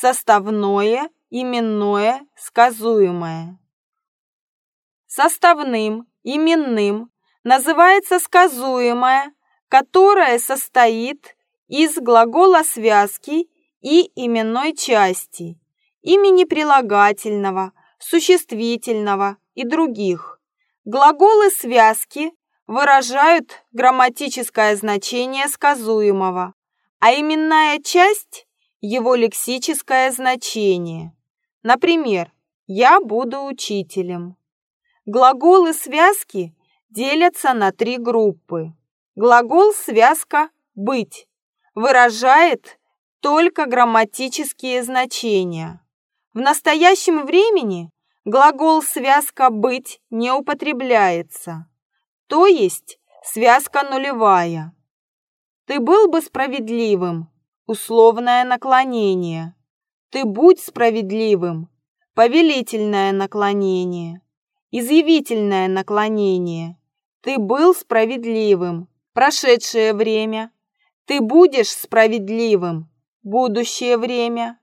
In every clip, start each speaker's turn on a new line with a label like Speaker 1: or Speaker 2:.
Speaker 1: составное, именное, сказуемое. Составным, именным называется сказуемое, которое состоит из глагола связки и именной части, имени прилагательного, существительного и других. Глаголы связки выражают грамматическое значение сказуемого, а именная часть – его лексическое значение. Например, «Я буду учителем». Глаголы связки делятся на три группы. Глагол связка «быть» выражает только грамматические значения. В настоящем времени глагол связка «быть» не употребляется, то есть связка нулевая. Ты был бы справедливым, условное наклонение. Ты будь справедливым, повелительное наклонение. Изъявительное наклонение. Ты был справедливым, прошедшее время. Ты будешь справедливым, будущее время.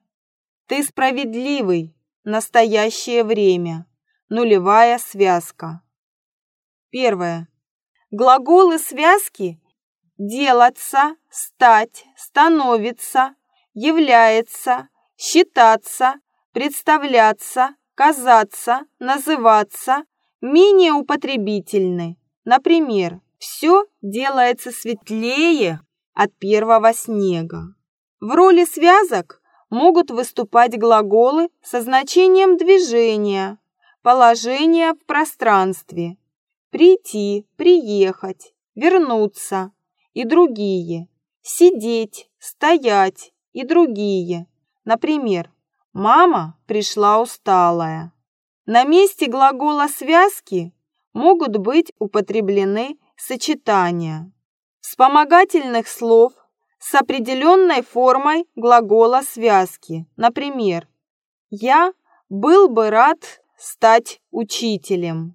Speaker 1: Ты справедливый, настоящее время. Нулевая связка. Первое. Глаголы связки делаться, стать, становится, является, считаться, представляться, казаться, называться менее употребительны. Например, все делается светлее от первого снега. В роли связок могут выступать глаголы со значением движения, положения в пространстве, прийти, приехать, вернуться и другие, сидеть, стоять и другие. Например, мама пришла усталая. На месте глагола связки могут быть употреблены сочетания вспомогательных слов с определенной формой глагола связки. Например, «Я был бы рад стать учителем».